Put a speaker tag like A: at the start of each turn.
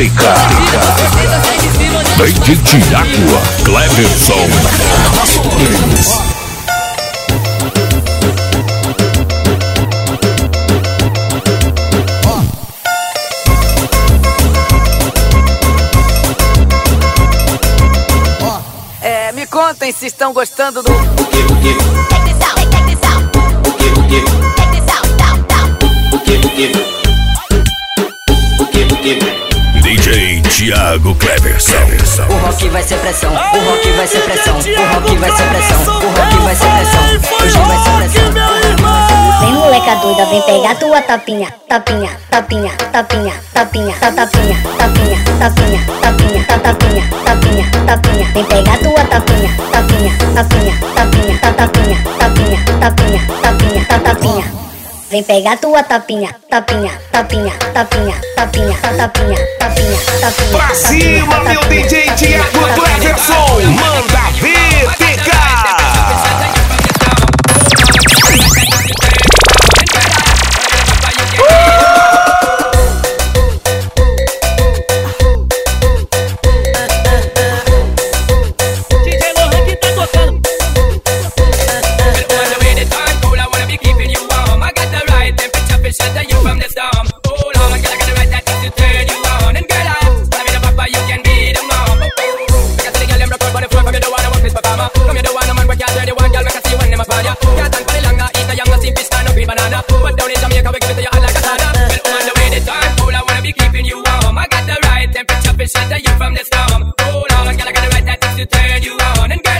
A: Gótica. DJ Tiago Cleverson.
B: É, me contem se estão gostando do.
A: DJ Tiago Cleverson. O rock
C: vai ser pressão, o rock vai ser pressão, o rock vai ser pressão, o rock vai ser pressão, hoje vai ser pressão.
D: Vem moleca doida, vem pegar tua tapinha, tapinha, tapinha, tapinha, tapinha, ta tapinha, tapinha, tapinha, tapinha, ta tapinha, tapinha, tapinha. Vem pegar tua tapinha, tapinha, tapinha, tapinha, ta tapinha, tapinha, Vem pegar tua tapinha, tapinha, tapinha, tapinha, tapinha, ta tapinha, tapinha, tapinha. Pra cima, meu DJ Tiago Cleverson.
E: Manda
F: protect you from the storm. Oh Lord, girl, I got the right tactics to turn you on. And get.